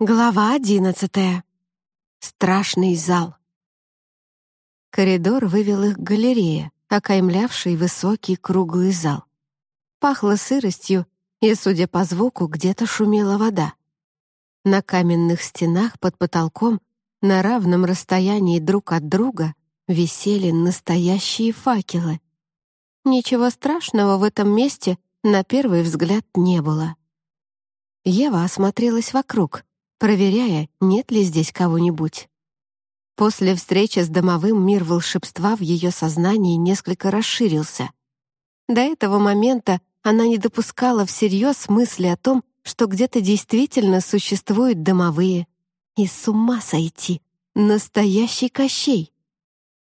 Глава одиннадцатая. Страшный зал. Коридор вывел их к галерее, окаймлявшей высокий круглый зал. Пахло сыростью, и, судя по звуку, где-то шумела вода. На каменных стенах под потолком на равном расстоянии друг от друга висели настоящие факелы. Ничего страшного в этом месте на первый взгляд не было. Ева осмотрелась вокруг — проверяя, нет ли здесь кого-нибудь. После встречи с домовым мир волшебства в ее сознании несколько расширился. До этого момента она не допускала всерьез мысли о том, что где-то действительно существуют домовые. И с ума сойти! Настоящий Кощей!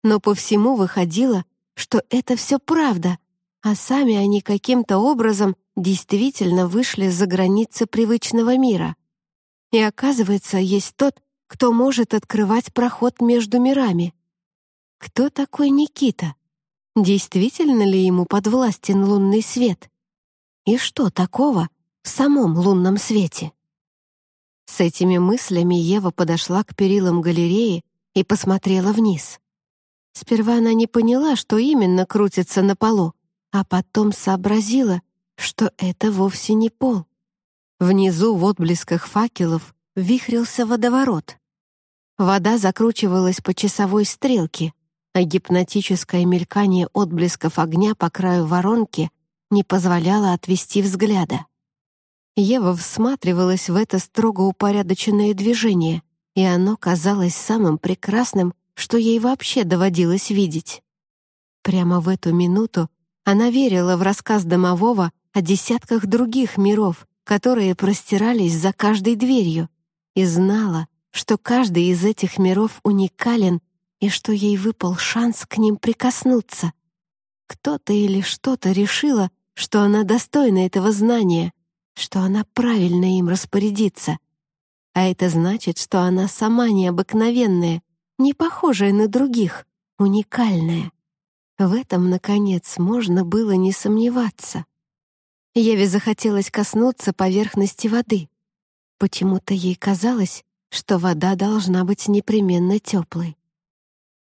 Но по всему выходило, что это все правда, а сами они каким-то образом действительно вышли за границы привычного мира. И оказывается, есть тот, кто может открывать проход между мирами. Кто такой Никита? Действительно ли ему подвластен лунный свет? И что такого в самом лунном свете? С этими мыслями Ева подошла к перилам галереи и посмотрела вниз. Сперва она не поняла, что именно крутится на полу, а потом сообразила, что это вовсе не пол. Внизу в отблесках факелов вихрился водоворот. Вода закручивалась по часовой стрелке, а гипнотическое мелькание отблесков огня по краю воронки не позволяло отвести взгляда. Ева всматривалась в это строго упорядоченное движение, и оно казалось самым прекрасным, что ей вообще доводилось видеть. Прямо в эту минуту она верила в рассказ домового о десятках других миров, которые простирались за каждой дверью, и знала, что каждый из этих миров уникален и что ей выпал шанс к ним прикоснуться. Кто-то или что-то решило, что она достойна этого знания, что она правильно им распорядится. А это значит, что она сама необыкновенная, не похожая на других, уникальная. В этом, наконец, можно было не сомневаться. Еве захотелось коснуться поверхности воды. Почему-то ей казалось, что вода должна быть непременно теплой.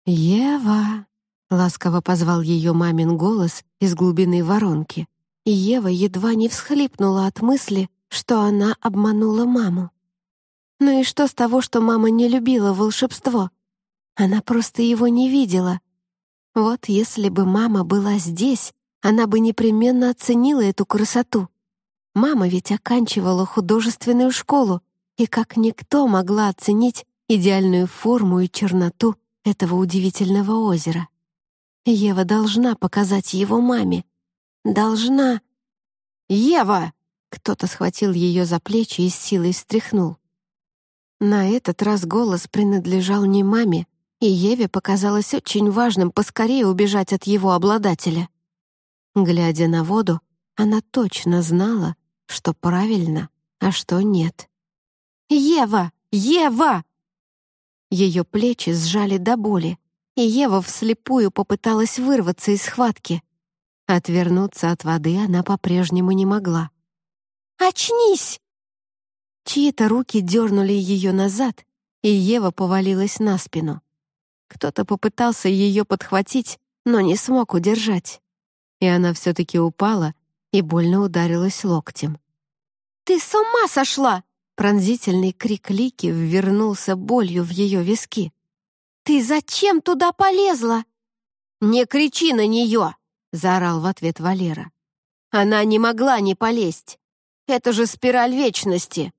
«Ева!» — ласково позвал ее мамин голос из глубины воронки, и Ева едва не всхлипнула от мысли, что она обманула маму. Ну и что с того, что мама не любила волшебство? Она просто его не видела. Вот если бы мама была здесь, она бы непременно оценила эту красоту. Мама ведь оканчивала художественную школу и как никто могла оценить идеальную форму и черноту этого удивительного озера. Ева должна показать его маме. Должна. «Ева!» — кто-то схватил ее за плечи и с силой встряхнул. На этот раз голос принадлежал не маме, и Еве показалось очень важным поскорее убежать от его обладателя. Глядя на воду, она точно знала, что правильно, а что нет. «Ева! Ева!» Ее плечи сжали до боли, и Ева вслепую попыталась вырваться из схватки. Отвернуться от воды она по-прежнему не могла. «Очнись!» Чьи-то руки дернули ее назад, и Ева повалилась на спину. Кто-то попытался ее подхватить, но не смог удержать и она все-таки упала и больно ударилась локтем. «Ты с ума сошла!» Пронзительный крик Лики ввернулся болью в ее виски. «Ты зачем туда полезла?» «Не кричи на нее!» — заорал в ответ Валера. «Она не могла не полезть. Это же спираль вечности!»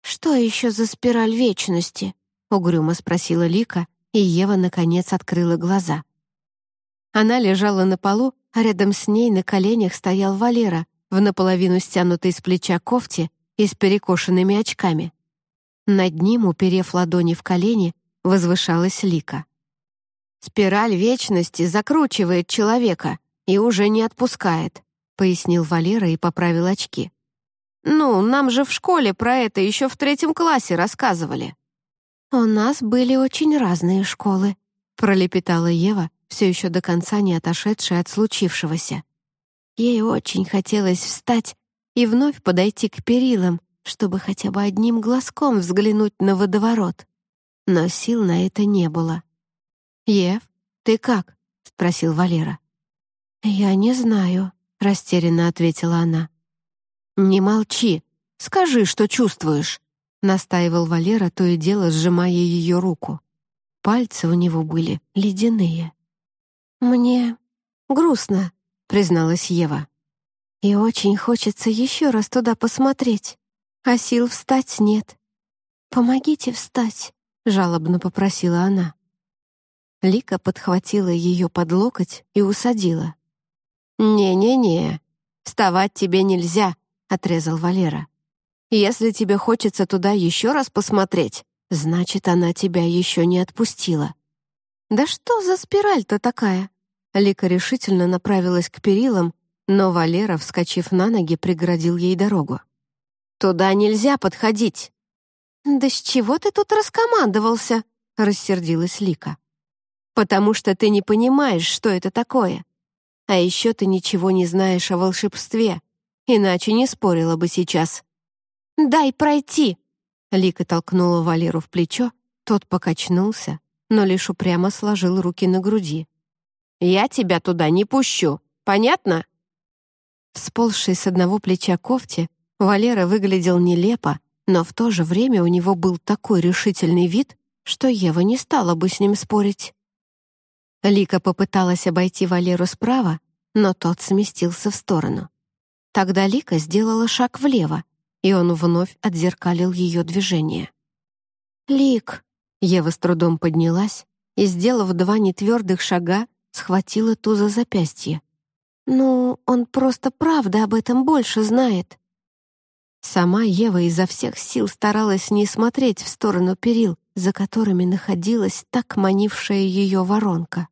«Что еще за спираль вечности?» — угрюмо спросила Лика, и Ева, наконец, открыла глаза. Она лежала на полу а рядом с ней на коленях стоял Валера в наполовину стянутой с плеча кофте и с перекошенными очками. Над ним, уперев ладони в колени, возвышалась Лика. «Спираль вечности закручивает человека и уже не отпускает», пояснил Валера и поправил очки. «Ну, нам же в школе про это еще в третьем классе рассказывали». «У нас были очень разные школы», пролепетала Ева, все еще до конца не отошедшая от случившегося. Ей очень хотелось встать и вновь подойти к перилам, чтобы хотя бы одним глазком взглянуть на водоворот. Но сил на это не было. «Ев, ты как?» — спросил Валера. «Я не знаю», — растерянно ответила она. «Не молчи, скажи, что чувствуешь», — настаивал Валера, то и дело сжимая ее руку. Пальцы у него были ледяные. «Мне грустно», — призналась Ева. «И очень хочется еще раз туда посмотреть, а сил встать нет. Помогите встать», — жалобно попросила она. Лика подхватила ее под локоть и усадила. «Не-не-не, вставать тебе нельзя», — отрезал Валера. «Если тебе хочется туда еще раз посмотреть, значит, она тебя еще не отпустила». «Да что за спираль-то такая?» Лика решительно направилась к перилам, но Валера, вскочив на ноги, преградил ей дорогу. «Туда нельзя подходить!» «Да с чего ты тут раскомандовался?» — рассердилась Лика. «Потому что ты не понимаешь, что это такое. А еще ты ничего не знаешь о волшебстве, иначе не спорила бы сейчас». «Дай пройти!» Лика толкнула Валеру в плечо, тот покачнулся, но лишь упрямо сложил руки на груди. «Я тебя туда не пущу, понятно?» Сползший с одного плеча кофте, Валера выглядел нелепо, но в то же время у него был такой решительный вид, что Ева не стала бы с ним спорить. Лика попыталась обойти Валеру справа, но тот сместился в сторону. Тогда Лика сделала шаг влево, и он вновь отзеркалил ее движение. «Лик!» — Ева с трудом поднялась и, сделав два нетвердых шага, схватила ту за запястье. «Ну, он просто правда об этом больше знает». Сама Ева изо всех сил старалась не смотреть в сторону перил, за которыми находилась так манившая ее воронка.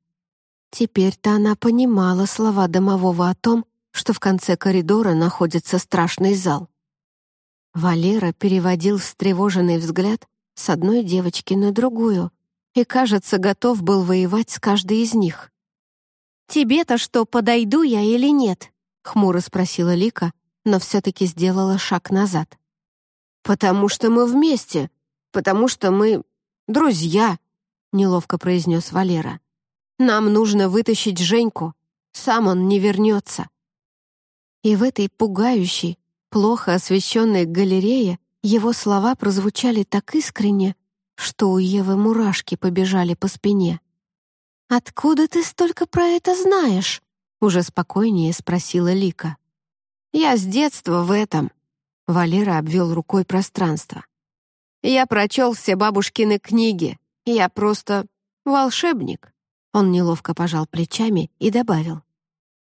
Теперь-то она понимала слова домового о том, что в конце коридора находится страшный зал. Валера переводил встревоженный взгляд с одной девочки на другую и, кажется, готов был воевать с каждой из них. «Тебе-то что, подойду я или нет?» — хмуро спросила Лика, но все-таки сделала шаг назад. «Потому что мы вместе, потому что мы друзья», — неловко произнес Валера. Нам нужно вытащить Женьку. Сам он не вернется. И в этой пугающей, плохо освещенной галерее его слова прозвучали так искренне, что у Евы мурашки побежали по спине. «Откуда ты столько про это знаешь?» уже спокойнее спросила Лика. «Я с детства в этом», — Валера обвел рукой пространство. «Я прочел все бабушкины книги. Я просто волшебник». Он неловко пожал плечами и добавил.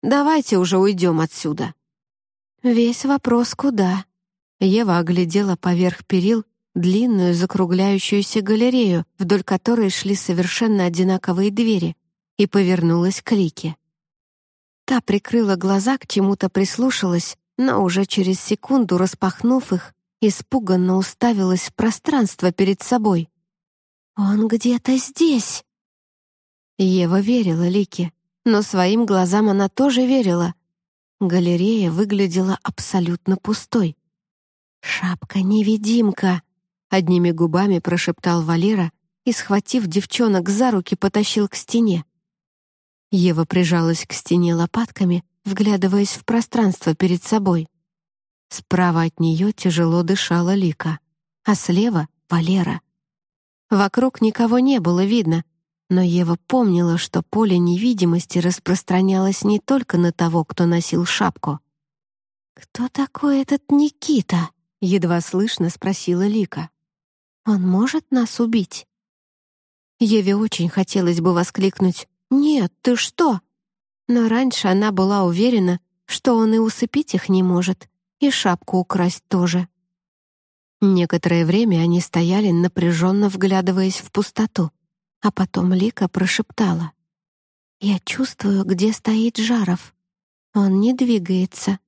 «Давайте уже уйдем отсюда». Весь вопрос куда? Ева оглядела поверх перил длинную закругляющуюся галерею, вдоль которой шли совершенно одинаковые двери, и повернулась к Лике. Та прикрыла глаза, к чему-то прислушалась, но уже через секунду, распахнув их, испуганно уставилась в пространство перед собой. «Он где-то здесь!» Ева верила Лике, но своим глазам она тоже верила. Галерея выглядела абсолютно пустой. «Шапка-невидимка!» — одними губами прошептал Валера и, схватив девчонок за руки, потащил к стене. Ева прижалась к стене лопатками, вглядываясь в пространство перед собой. Справа от нее тяжело дышала Лика, а слева — Валера. Вокруг никого не было видно — но Ева помнила, что поле невидимости распространялось не только на того, кто носил шапку. «Кто такой этот Никита?» — едва слышно спросила Лика. «Он может нас убить?» Еве очень хотелось бы воскликнуть «Нет, ты что?» Но раньше она была уверена, что он и усыпить их не может, и шапку украсть тоже. Некоторое время они стояли, напряженно вглядываясь в пустоту. А потом Лика прошептала. «Я чувствую, где стоит Жаров. Он не двигается».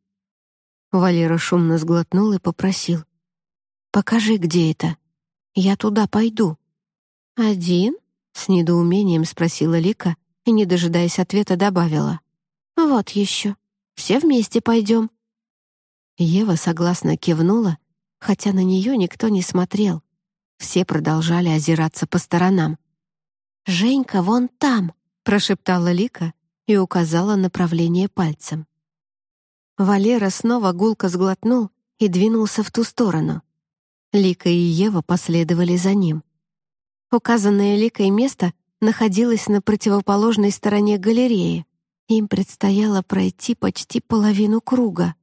Валера шумно сглотнул и попросил. «Покажи, где это. Я туда пойду». «Один?» — с недоумением спросила Лика и, не дожидаясь ответа, добавила. «Вот еще. Все вместе пойдем». Ева согласно кивнула хотя на нее никто не смотрел. Все продолжали озираться по сторонам. «Женька вон там!» — прошептала Лика и указала направление пальцем. Валера снова гулко сглотнул и двинулся в ту сторону. Лика и Ева последовали за ним. Указанное Ликой место находилось на противоположной стороне галереи. Им предстояло пройти почти половину круга.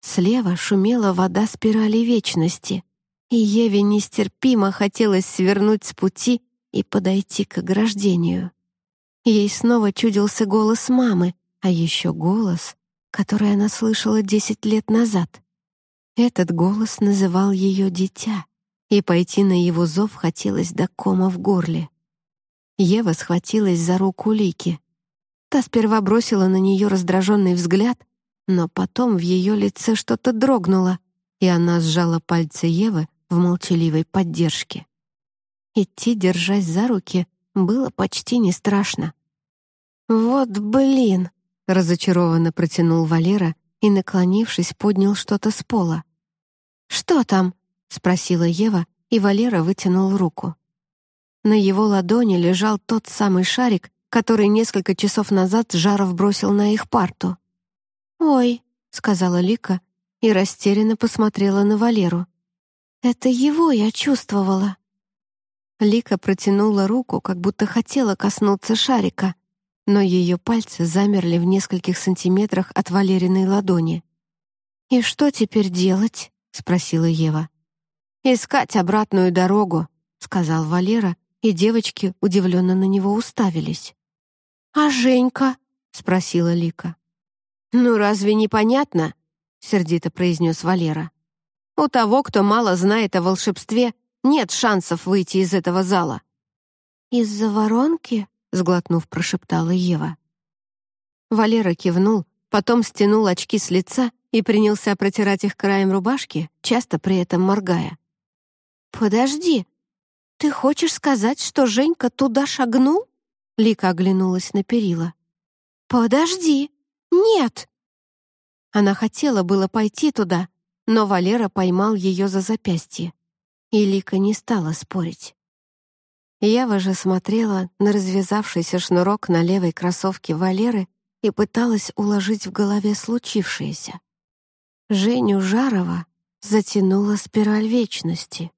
Слева шумела вода спирали вечности, и Еве нестерпимо хотелось свернуть с пути и подойти к ограждению. Ей снова чудился голос мамы, а еще голос, который она слышала десять лет назад. Этот голос называл ее «дитя», и пойти на его зов хотелось до кома в горле. Ева схватилась за руку Лики. Та сперва бросила на нее раздраженный взгляд, но потом в ее лице что-то дрогнуло, и она сжала пальцы Евы в молчаливой поддержке. Идти, держась за руки, было почти не страшно. «Вот блин!» — разочарованно протянул Валера и, наклонившись, поднял что-то с пола. «Что там?» — спросила Ева, и Валера вытянул руку. На его ладони лежал тот самый шарик, который несколько часов назад Жаров бросил на их парту. «Ой», — сказала Лика и растерянно посмотрела на Валеру. «Это его я чувствовала». Лика протянула руку, как будто хотела коснуться шарика, но ее пальцы замерли в нескольких сантиметрах от Валериной ладони. «И что теперь делать?» — спросила Ева. «Искать обратную дорогу», — сказал Валера, и девочки удивленно на него уставились. «А Женька?» — спросила Лика. «Ну разве не понятно?» — сердито произнес Валера. «У того, кто мало знает о волшебстве, нет шансов выйти из этого зала». «Из-за воронки?» — сглотнув, прошептала Ева. Валера кивнул, потом стянул очки с лица и принялся протирать их краем рубашки, часто при этом моргая. «Подожди, ты хочешь сказать, что Женька туда шагнул?» Лика оглянулась на перила. «Подожди!» «Нет!» Она хотела было пойти туда, но Валера поймал ее за запястье. И Лика не стала спорить. Ява же смотрела на развязавшийся шнурок на левой кроссовке Валеры и пыталась уложить в голове случившееся. Женю Жарова затянула спираль вечности.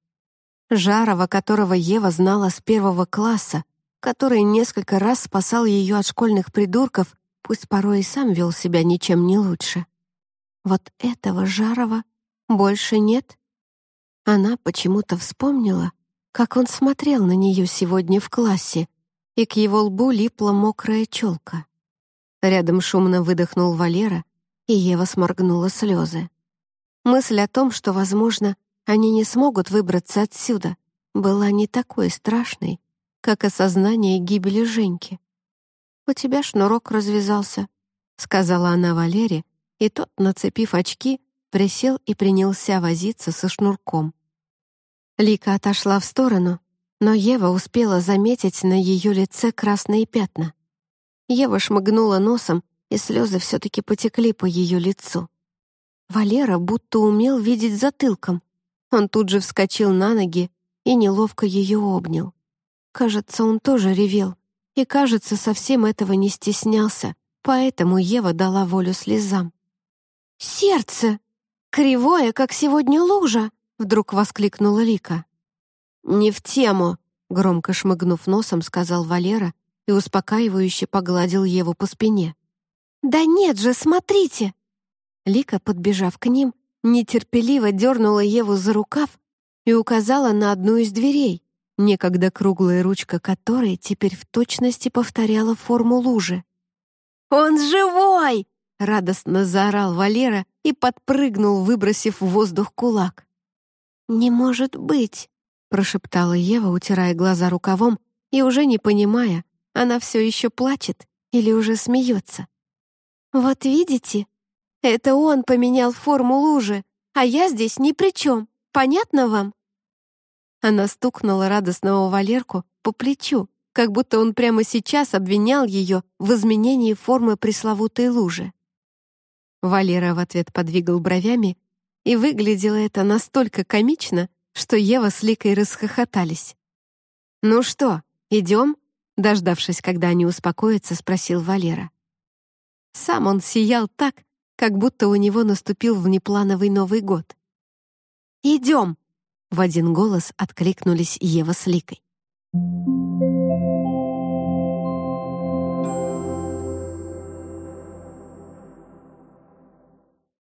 Жарова, которого Ева знала с первого класса, который несколько раз спасал ее от школьных придурков пусть порой и сам вел себя ничем не лучше. Вот этого Жарова больше нет. Она почему-то вспомнила, как он смотрел на нее сегодня в классе, и к его лбу липла мокрая челка. Рядом шумно выдохнул Валера, и Ева сморгнула слезы. Мысль о том, что, возможно, они не смогут выбраться отсюда, была не такой страшной, как осознание гибели Женьки. «У тебя шнурок развязался», — сказала она Валере, и тот, нацепив очки, присел и принялся возиться со шнурком. Лика отошла в сторону, но Ева успела заметить на ее лице красные пятна. Ева шмыгнула носом, и слезы все-таки потекли по ее лицу. Валера будто умел видеть затылком. Он тут же вскочил на ноги и неловко ее обнял. Кажется, он тоже ревел, и, кажется, совсем этого не стеснялся, поэтому Ева дала волю слезам. «Сердце! Кривое, как сегодня лужа!» — вдруг воскликнула Лика. «Не в тему!» — громко шмыгнув носом, сказал Валера и успокаивающе погладил Еву по спине. «Да нет же, смотрите!» Лика, подбежав к ним, нетерпеливо дернула Еву за рукав и указала на одну из дверей, некогда круглая ручка которой теперь в точности повторяла форму лужи. «Он живой!» — радостно заорал Валера и подпрыгнул, выбросив в воздух кулак. «Не может быть!» — прошептала Ева, утирая глаза рукавом и уже не понимая, она все еще плачет или уже смеется. «Вот видите, это он поменял форму лужи, а я здесь ни при чем. Понятно вам?» Она стукнула радостного Валерку по плечу, как будто он прямо сейчас обвинял ее в изменении формы пресловутой лужи. Валера в ответ подвигал бровями и выглядело это настолько комично, что Ева с Ликой расхохотались. «Ну что, идем?» Дождавшись, когда они успокоятся, спросил Валера. Сам он сиял так, как будто у него наступил внеплановый Новый год. «Идем!» — в один голос откликнулись Ева с Ликой. Thank you.